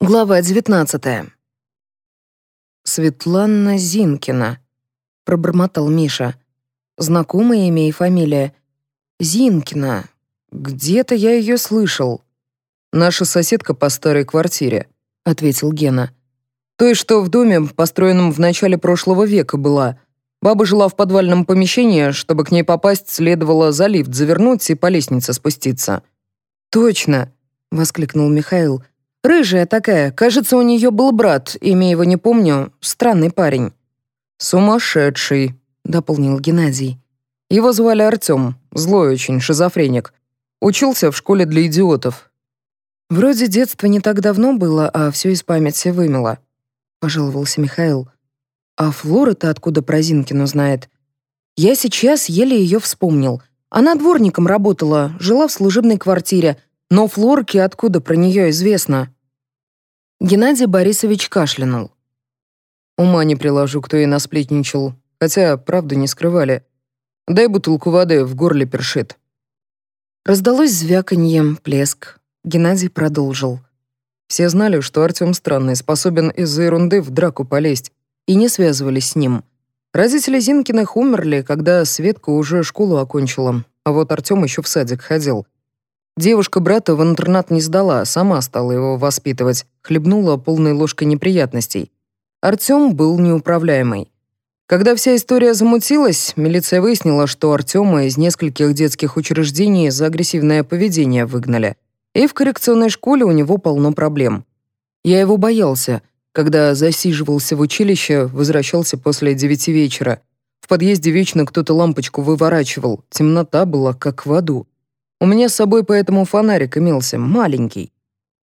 Глава 19. Светлана Зинкина, пробормотал Миша. Знакомое имя и фамилия. Зинкина. Где-то я ее слышал. Наша соседка по старой квартире, ответил Гена. Той, что в доме, построенном в начале прошлого века, была. Баба жила в подвальном помещении, чтобы к ней попасть, следовало за лифт завернуть и по лестнице спуститься. Точно, воскликнул Михаил. Рыжая такая, кажется, у нее был брат, имя его не помню, странный парень». «Сумасшедший», — дополнил Геннадий. «Его звали Артем, злой очень, шизофреник. Учился в школе для идиотов». «Вроде детства не так давно было, а все из памяти вымело», — пожаловался Михаил. «А Флора-то откуда про Зинкину знает? Я сейчас еле ее вспомнил. Она дворником работала, жила в служебной квартире, но Флорке откуда про нее известно?» Геннадий Борисович кашлянул. «Ума не приложу, кто ей насплетничал. Хотя, правду не скрывали. Дай бутылку воды, в горле першит». Раздалось звяканье, плеск. Геннадий продолжил. Все знали, что Артем странный, способен из-за ерунды в драку полезть, и не связывались с ним. Родители Зинкиных умерли, когда Светка уже школу окончила, а вот Артем еще в садик ходил — Девушка брата в интернат не сдала, сама стала его воспитывать, хлебнула полной ложкой неприятностей. Артём был неуправляемый. Когда вся история замутилась, милиция выяснила, что Артёма из нескольких детских учреждений за агрессивное поведение выгнали. И в коррекционной школе у него полно проблем. Я его боялся, когда засиживался в училище, возвращался после девяти вечера. В подъезде вечно кто-то лампочку выворачивал, темнота была как в аду. У меня с собой поэтому фонарик имелся, маленький.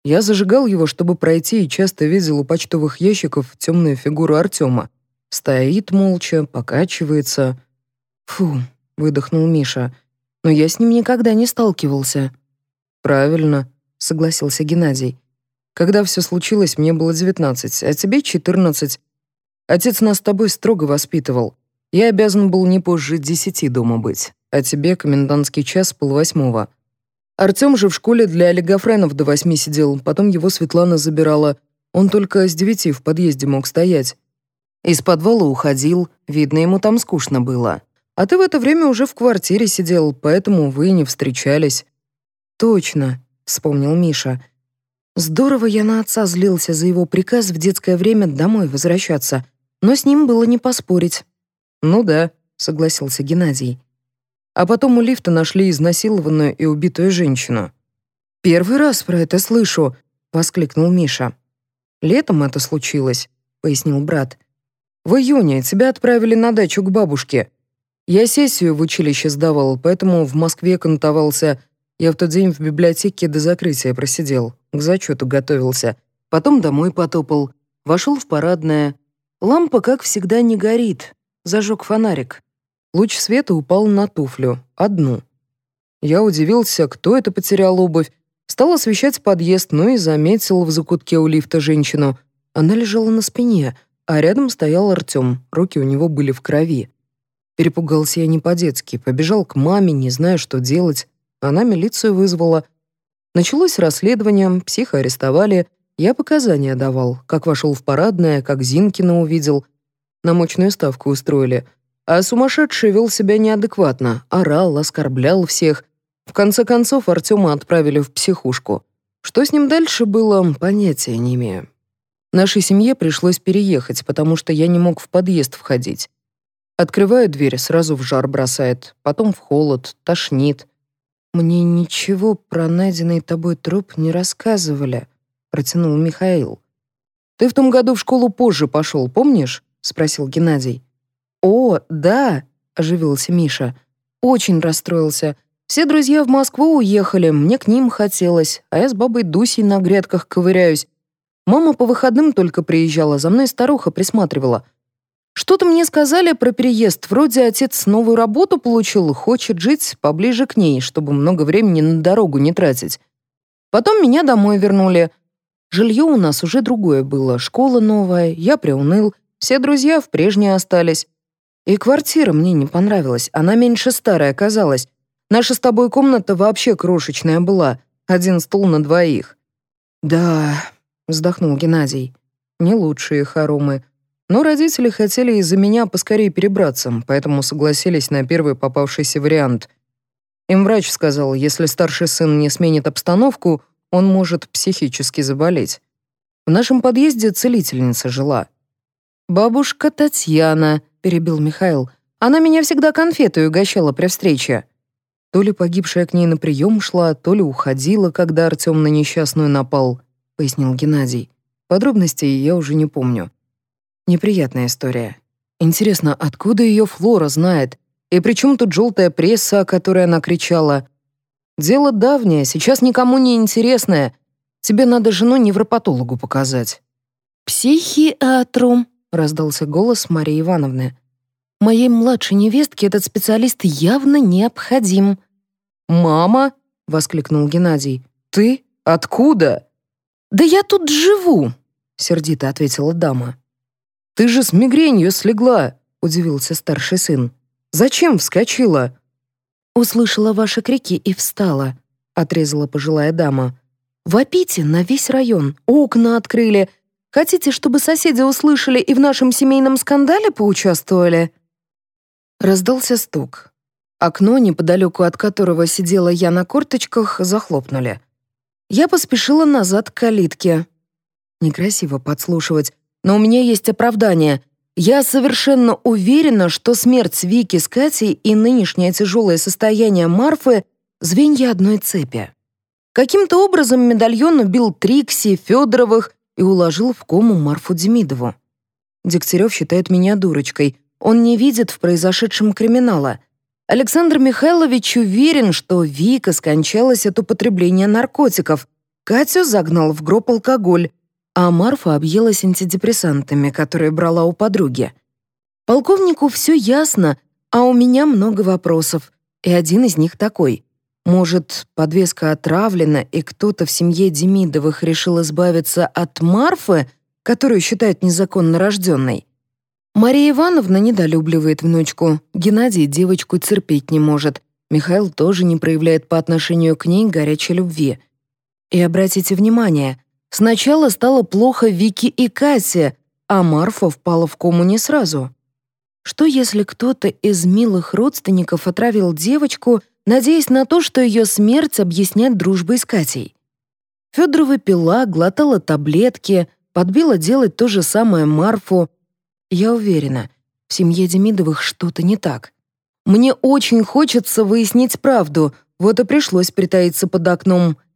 Я зажигал его, чтобы пройти, и часто видел у почтовых ящиков темную фигуру Артема. Стоит молча, покачивается. «Фу», — выдохнул Миша, — «но я с ним никогда не сталкивался». «Правильно», — согласился Геннадий. «Когда все случилось, мне было девятнадцать, а тебе четырнадцать. Отец нас с тобой строго воспитывал. Я обязан был не позже десяти дома быть а тебе комендантский час полвосьмого. Артём же в школе для олигофренов до восьми сидел, потом его Светлана забирала. Он только с девяти в подъезде мог стоять. Из подвала уходил, видно, ему там скучно было. А ты в это время уже в квартире сидел, поэтому вы не встречались». «Точно», — вспомнил Миша. «Здорово я на отца злился за его приказ в детское время домой возвращаться, но с ним было не поспорить». «Ну да», — согласился Геннадий. А потом у лифта нашли изнасилованную и убитую женщину. «Первый раз про это слышу», — воскликнул Миша. «Летом это случилось», — пояснил брат. «В июне тебя отправили на дачу к бабушке. Я сессию в училище сдавал, поэтому в Москве кантовался. Я в тот день в библиотеке до закрытия просидел, к зачету готовился. Потом домой потопал, вошел в парадное. Лампа, как всегда, не горит. Зажег фонарик. Луч света упал на туфлю, одну. Я удивился, кто это потерял обувь, стал освещать подъезд, ну и заметил в закутке у лифта женщину. Она лежала на спине, а рядом стоял Артем, руки у него были в крови. Перепугался я не по-детски, побежал к маме, не зная, что делать. Она милицию вызвала. Началось расследование, психа арестовали. Я показания давал, как вошел в парадное, как Зинкина увидел. На мощную ставку устроили — а сумасшедший вел себя неадекватно, орал, оскорблял всех. В конце концов Артема отправили в психушку. Что с ним дальше было, понятия не имею. Нашей семье пришлось переехать, потому что я не мог в подъезд входить. Открываю дверь, сразу в жар бросает, потом в холод, тошнит. «Мне ничего про найденный тобой труп не рассказывали», — протянул Михаил. «Ты в том году в школу позже пошел, помнишь?» — спросил Геннадий. «О, да», — оживился Миша. «Очень расстроился. Все друзья в Москву уехали, мне к ним хотелось, а я с бабой Дусей на грядках ковыряюсь. Мама по выходным только приезжала, за мной старуха присматривала. Что-то мне сказали про переезд, вроде отец новую работу получил, хочет жить поближе к ней, чтобы много времени на дорогу не тратить. Потом меня домой вернули. Жилье у нас уже другое было, школа новая, я приуныл, все друзья в прежней остались. И квартира мне не понравилась, она меньше старой оказалась. Наша с тобой комната вообще крошечная была, один стул на двоих. Да, — вздохнул Геннадий. «Не лучшие хоромы. Но родители хотели из-за меня поскорее перебраться, поэтому согласились на первый попавшийся вариант. Им врач сказал, если старший сын не сменит обстановку, он может психически заболеть. В нашем подъезде целительница жила. «Бабушка Татьяна», — перебил Михаил. «Она меня всегда конфетой угощала при встрече». То ли погибшая к ней на прием шла, то ли уходила, когда Артем на несчастную напал, — пояснил Геннадий. Подробностей я уже не помню. Неприятная история. Интересно, откуда ее Флора знает? И при чем тут желтая пресса, о которой она кричала? Дело давнее, сейчас никому не интересное. Тебе надо жену невропатологу показать». «Психиатру», — раздался голос Марии Ивановны. «Моей младшей невестке этот специалист явно необходим». «Мама?» — воскликнул Геннадий. «Ты? Откуда?» «Да я тут живу», — сердито ответила дама. «Ты же с мигренью слегла», — удивился старший сын. «Зачем вскочила?» «Услышала ваши крики и встала», — отрезала пожилая дама. «Вопите на весь район, окна открыли. Хотите, чтобы соседи услышали и в нашем семейном скандале поучаствовали?» Раздался стук. Окно, неподалеку от которого сидела я на корточках, захлопнули. Я поспешила назад к калитке. Некрасиво подслушивать, но у меня есть оправдание. Я совершенно уверена, что смерть Вики с Катей и нынешнее тяжелое состояние Марфы — звенья одной цепи. Каким-то образом медальон убил Трикси, Федоровых и уложил в кому Марфу Демидову. Дегтярев считает меня дурочкой. Он не видит в произошедшем криминала. Александр Михайлович уверен, что Вика скончалась от употребления наркотиков. Катю загнал в гроб алкоголь, а Марфа объелась антидепрессантами, которые брала у подруги. Полковнику все ясно, а у меня много вопросов, и один из них такой. Может, подвеска отравлена, и кто-то в семье Демидовых решил избавиться от Марфы, которую считают незаконно рожденной? Мария Ивановна недолюбливает внучку, Геннадий девочку терпеть не может, Михаил тоже не проявляет по отношению к ней горячей любви. И обратите внимание, Сначала стало плохо Вики и Кате, а Марфа впала в кому не сразу. Что если кто-то из милых родственников отравил девочку, надеясь на то, что ее смерть объяснят дружбой с Катей? Федорова пила, глотала таблетки, подбила делать то же самое Марфу. Я уверена, в семье Демидовых что-то не так. Мне очень хочется выяснить правду, вот и пришлось притаиться под окном —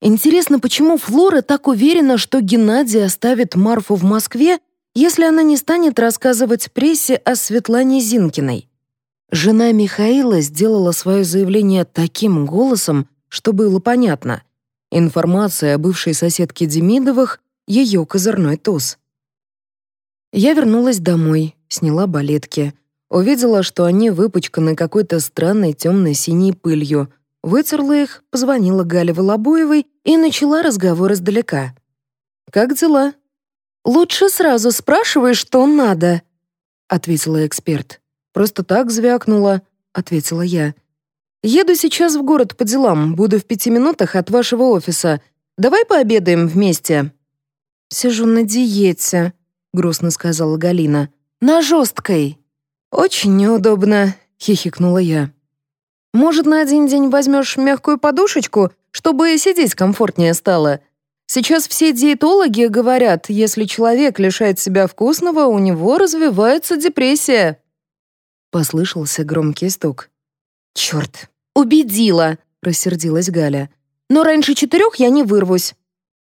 Интересно, почему Флора так уверена, что Геннадий оставит Марфу в Москве, если она не станет рассказывать прессе о Светлане Зинкиной? Жена Михаила сделала свое заявление таким голосом, что было понятно. Информация о бывшей соседке Демидовых — ее козырной туз. Я вернулась домой, сняла балетки. Увидела, что они выпачканы какой-то странной темной синей пылью — Вытерла их, позвонила Гале Волобуевой и начала разговор издалека. «Как дела?» «Лучше сразу спрашивай, что надо», — ответила эксперт. «Просто так звякнула», — ответила я. «Еду сейчас в город по делам, буду в пяти минутах от вашего офиса. Давай пообедаем вместе». «Сижу на диете», — грустно сказала Галина. «На жесткой». «Очень неудобно», — хихикнула я. Может, на один день возьмешь мягкую подушечку, чтобы сидеть комфортнее стало? Сейчас все диетологи говорят, если человек лишает себя вкусного, у него развивается депрессия». Послышался громкий стук. «Черт, убедила!» — рассердилась Галя. «Но раньше четырех я не вырвусь».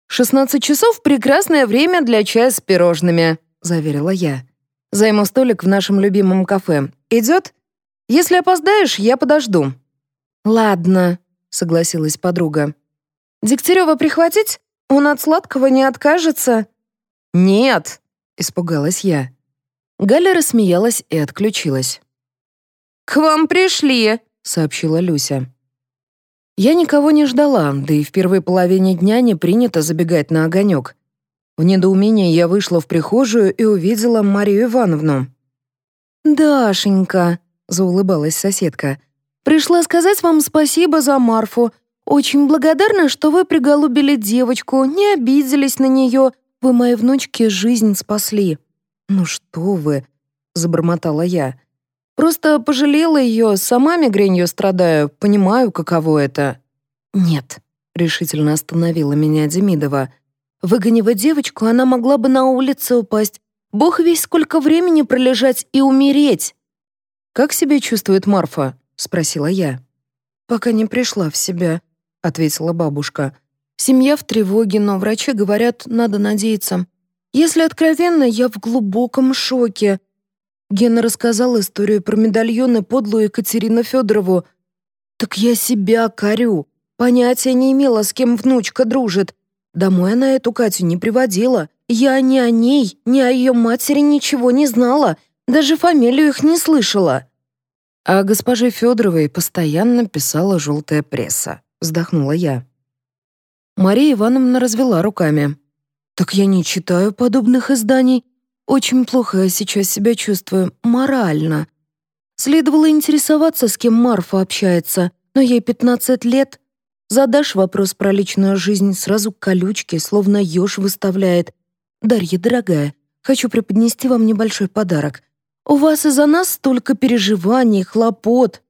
«Шестнадцать часов — прекрасное время для чая с пирожными», — заверила я. «Займу столик в нашем любимом кафе. Идет?» Если опоздаешь, я подожду». «Ладно», — согласилась подруга. «Дегтярева прихватить? Он от сладкого не откажется?» «Нет», — испугалась я. Галя рассмеялась и отключилась. «К вам пришли», — сообщила Люся. Я никого не ждала, да и в первой половине дня не принято забегать на огонек. В недоумении я вышла в прихожую и увидела Марию Ивановну. «Дашенька», — заулыбалась соседка. «Пришла сказать вам спасибо за Марфу. «Очень благодарна, что вы приголубили девочку, не обиделись на нее. Вы моей внучке жизнь спасли». «Ну что вы», — забормотала я. «Просто пожалела ее, сама мигренью страдаю, понимаю, каково это». «Нет», — решительно остановила меня Демидова. «Выгонив девочку, она могла бы на улице упасть. Бог весь сколько времени пролежать и умереть». «Как себя чувствует Марфа?» — спросила я. «Пока не пришла в себя», — ответила бабушка. «Семья в тревоге, но врачи говорят, надо надеяться. Если откровенно, я в глубоком шоке. Гена рассказал историю про медальоны подлую Екатерину Федорову. Так я себя корю. Понятия не имела, с кем внучка дружит. Домой она эту Катю не приводила. Я ни о ней, ни о ее матери ничего не знала. Даже фамилию их не слышала. А госпоже Федоровой постоянно писала желтая пресса. Вздохнула я. Мария Ивановна развела руками. «Так я не читаю подобных изданий. Очень плохо я сейчас себя чувствую, морально. Следовало интересоваться, с кем Марфа общается, но ей 15 лет. Задашь вопрос про личную жизнь, сразу колючки, словно еж выставляет. Дарья, дорогая, хочу преподнести вам небольшой подарок. У вас из-за нас столько переживаний, хлопот».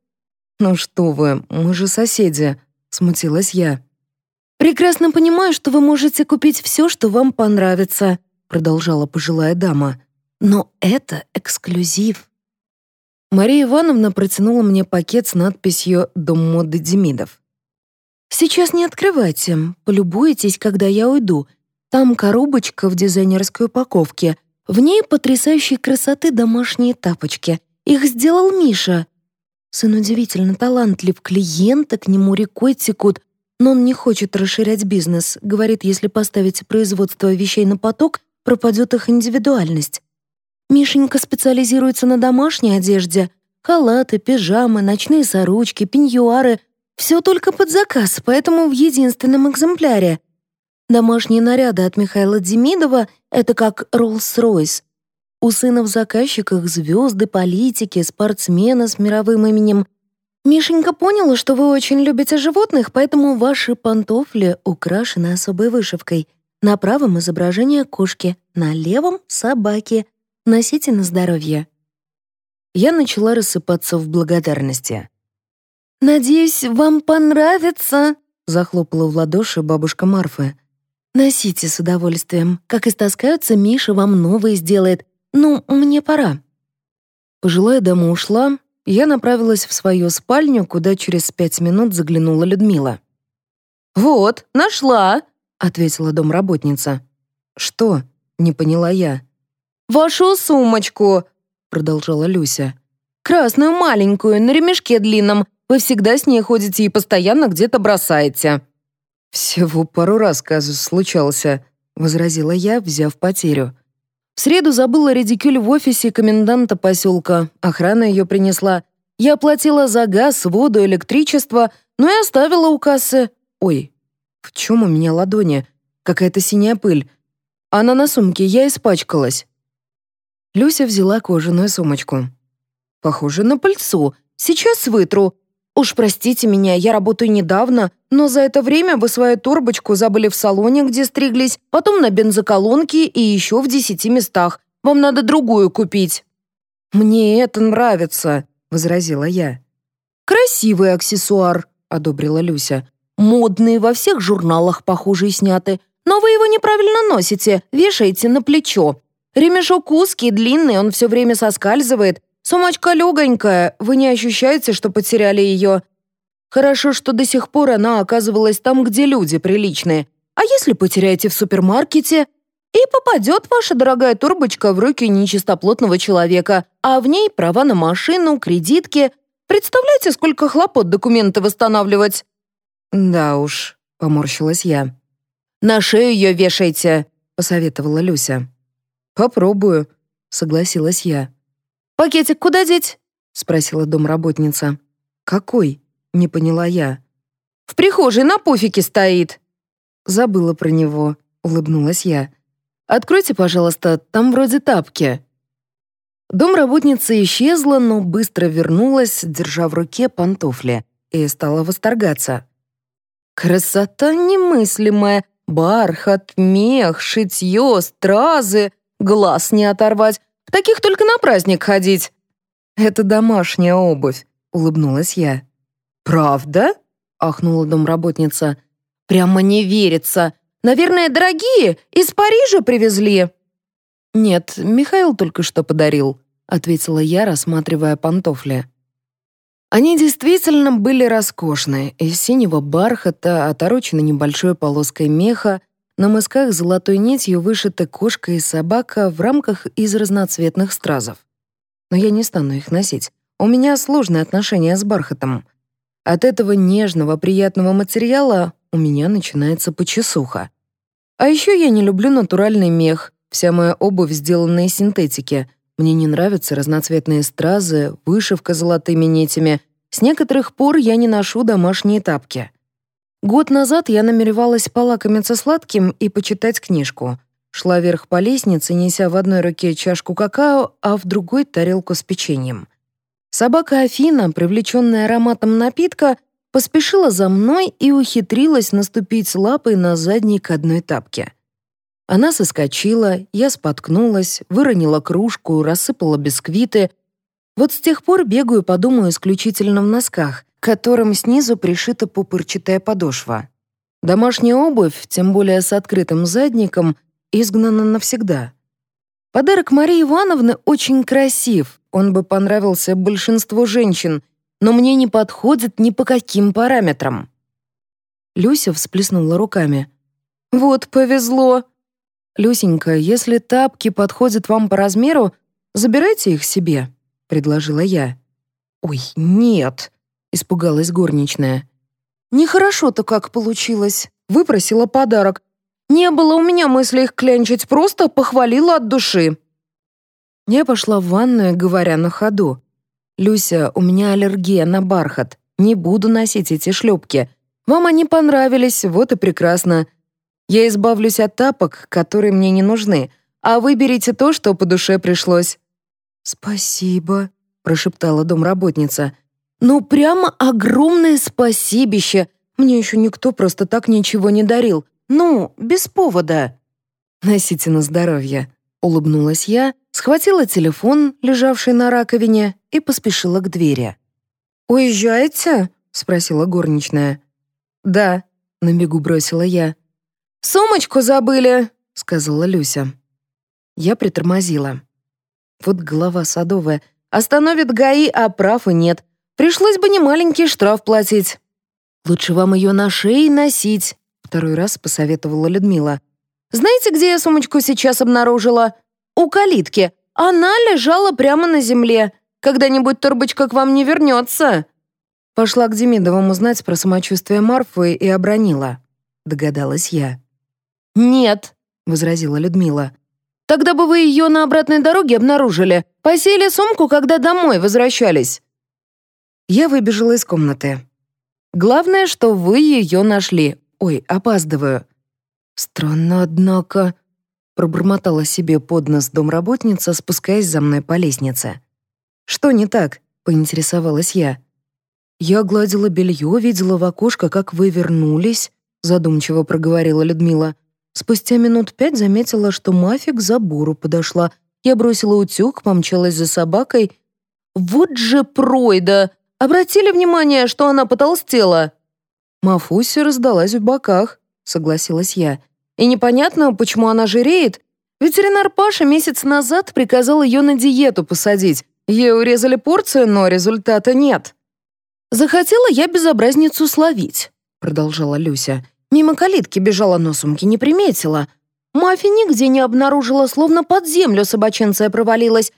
«Ну что вы, мы же соседи», — смутилась я. «Прекрасно понимаю, что вы можете купить все, что вам понравится», продолжала пожилая дама. «Но это эксклюзив». Мария Ивановна протянула мне пакет с надписью «Дом моды Демидов». «Сейчас не открывайте, полюбуйтесь, когда я уйду. Там коробочка в дизайнерской упаковке. В ней потрясающей красоты домашние тапочки. Их сделал Миша. Сын удивительно талантлив, клиенты к нему рекой текут, но он не хочет расширять бизнес. Говорит, если поставить производство вещей на поток, пропадет их индивидуальность. Мишенька специализируется на домашней одежде. Халаты, пижамы, ночные сорочки, пеньюары. Все только под заказ, поэтому в единственном экземпляре. Домашние наряды от Михаила Демидова — это как Роллс-Ройс. У сына в заказчиках звезды, политики, спортсмены с мировым именем, «Мишенька поняла, что вы очень любите животных, поэтому ваши пантофли украшены особой вышивкой. На правом изображение кошки, на левом — собаки. Носите на здоровье». Я начала рассыпаться в благодарности. «Надеюсь, вам понравится», — захлопала в ладоши бабушка Марфы. «Носите с удовольствием. Как истаскаются, Миша вам новые сделает. Ну, мне пора». Пожилая дама ушла, я направилась в свою спальню, куда через пять минут заглянула Людмила. «Вот, нашла», — ответила домработница. «Что?» — не поняла я. «Вашу сумочку», — продолжала Люся. «Красную маленькую, на ремешке длинном. Вы всегда с ней ходите и постоянно где-то бросаете». «Всего пару раз казус случался», — возразила я, взяв потерю. В среду забыла редикюль в офисе коменданта поселка. Охрана ее принесла. Я оплатила за газ, воду, электричество, но и оставила у кассы. Ой, в чем у меня ладони? Какая-то синяя пыль. Она на сумке, я испачкалась. Люся взяла кожаную сумочку. «Похоже на пыльцу. Сейчас вытру. Уж простите меня, я работаю недавно, но за это время вы свою турбочку забыли в салоне, где стриглись, потом на бензоколонке и еще в десяти местах. Вам надо другую купить». «Мне это нравится», — возразила я. «Красивый аксессуар», — одобрила Люся. «Модные во всех журналах похожие сняты, но вы его неправильно носите, вешаете на плечо. Ремешок узкий, длинный, он все время соскальзывает, Сумочка легонькая, вы не ощущаете, что потеряли ее? Хорошо, что до сих пор она оказывалась там, где люди приличные. А если потеряете в супермаркете? И попадет ваша дорогая турбочка в руки нечистоплотного человека, а в ней права на машину, кредитки. Представляете, сколько хлопот документы восстанавливать? Да уж, поморщилась я. На шею ее вешайте, посоветовала Люся. Попробую, согласилась я. «Пакетик куда деть?» — спросила домработница. «Какой?» — не поняла я. «В прихожей на пуфике стоит». «Забыла про него», — улыбнулась я. «Откройте, пожалуйста, там вроде тапки». Домработница исчезла, но быстро вернулась, держа в руке пантофли, и стала восторгаться. Красота немыслимая. Бархат, мех, шитье, стразы. Глаз не оторвать. В таких только на праздник ходить. «Это домашняя обувь», — улыбнулась я. «Правда?» — ахнула домработница. «Прямо не верится. Наверное, дорогие, из Парижа привезли». «Нет, Михаил только что подарил», — ответила я, рассматривая пантофли. Они действительно были роскошные, из синего бархата, оторочены небольшой полоской меха, на мысках золотой нитью вышита кошка и собака в рамках из разноцветных стразов. Но я не стану их носить. У меня сложные отношения с бархатом. От этого нежного, приятного материала у меня начинается почесуха. А еще я не люблю натуральный мех. Вся моя обувь сделана из синтетики. Мне не нравятся разноцветные стразы, вышивка золотыми нитями. С некоторых пор я не ношу домашние тапки. Год назад я намеревалась полакомиться сладким и почитать книжку. Шла вверх по лестнице, неся в одной руке чашку какао, а в другой — тарелку с печеньем. Собака Афина, привлеченная ароматом напитка, поспешила за мной и ухитрилась наступить лапой на задник одной тапки. Она соскочила, я споткнулась, выронила кружку, рассыпала бисквиты. Вот с тех пор бегаю по дому исключительно в носках, к которым снизу пришита пупырчатая подошва. Домашняя обувь, тем более с открытым задником, изгнана навсегда. Подарок Марии Ивановны очень красив, он бы понравился большинству женщин — но мне не подходит ни по каким параметрам». Люся всплеснула руками. «Вот повезло. Люсенька, если тапки подходят вам по размеру, забирайте их себе», — предложила я. «Ой, нет», — испугалась горничная. «Нехорошо-то как получилось. Выпросила подарок. Не было у меня мысли их клянчить, просто похвалила от души». Я пошла в ванную, говоря на ходу. «Люся, у меня аллергия на бархат. Не буду носить эти шлепки. Вам они понравились, вот и прекрасно. Я избавлюсь от тапок, которые мне не нужны, а вы берите то, что по душе пришлось». «Спасибо», — прошептала домработница. «Ну, прямо огромное спасибище. Мне еще никто просто так ничего не дарил. Ну, без повода». «Носите на здоровье», — улыбнулась я, схватила телефон, лежавший на раковине, и поспешила к двери. «Уезжаете?» — спросила горничная. «Да», — на бегу бросила я. «Сумочку забыли», — сказала Люся. Я притормозила. Вот голова садовая. Остановит ГАИ, а прав и нет. Пришлось бы немаленький штраф платить. «Лучше вам ее на шее носить», — второй раз посоветовала Людмила. «Знаете, где я сумочку сейчас обнаружила? У калитки. Она лежала прямо на земле. Когда-нибудь Турбочка к вам не вернется». Пошла к Демидовым узнать про самочувствие Марфы и обронила. Догадалась я. «Нет», — возразила Людмила. «Тогда бы вы ее на обратной дороге обнаружили. Посели сумку, когда домой возвращались». Я выбежала из комнаты. «Главное, что вы ее нашли. Ой, опаздываю». «Странно, однако», Пробормотала себе под нос домработница, спускаясь за мной по лестнице. «Что не так?» — поинтересовалась я. «Я гладила белье, видела в окошко, как вы вернулись», — задумчиво проговорила Людмила. Спустя минут пять заметила, что Мафия к забору подошла. Я бросила утюг, помчалась за собакой. «Вот же пройда! Обратили внимание, что она потолстела?» Мафуся раздалась в боках, согласилась я. И непонятно, почему она жиреет. Ветеринар Паша месяц назад приказал ее на диету посадить. Ей урезали порцию, но результата нет. «Захотела я безобразницу словить», — продолжала Люся. Мимо калитки бежала, но сумки не приметила. Мафи нигде не обнаружила, словно под землю собаченция провалилась.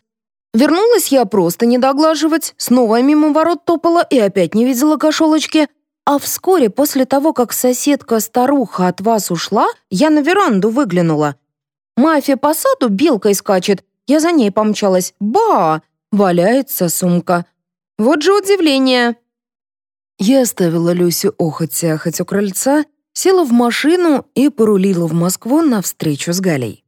Вернулась я просто не доглаживать, снова мимо ворот топала и опять не видела кошелочки. А вскоре после того, как соседка-старуха от вас ушла, я на веранду выглянула. Мафия по саду белкой скачет. Я за ней помчалась. Ба! Валяется сумка. Вот же удивление. Я оставила Люсю охоть-охоть у крыльца, села в машину и порулила в Москву на встречу с Галей.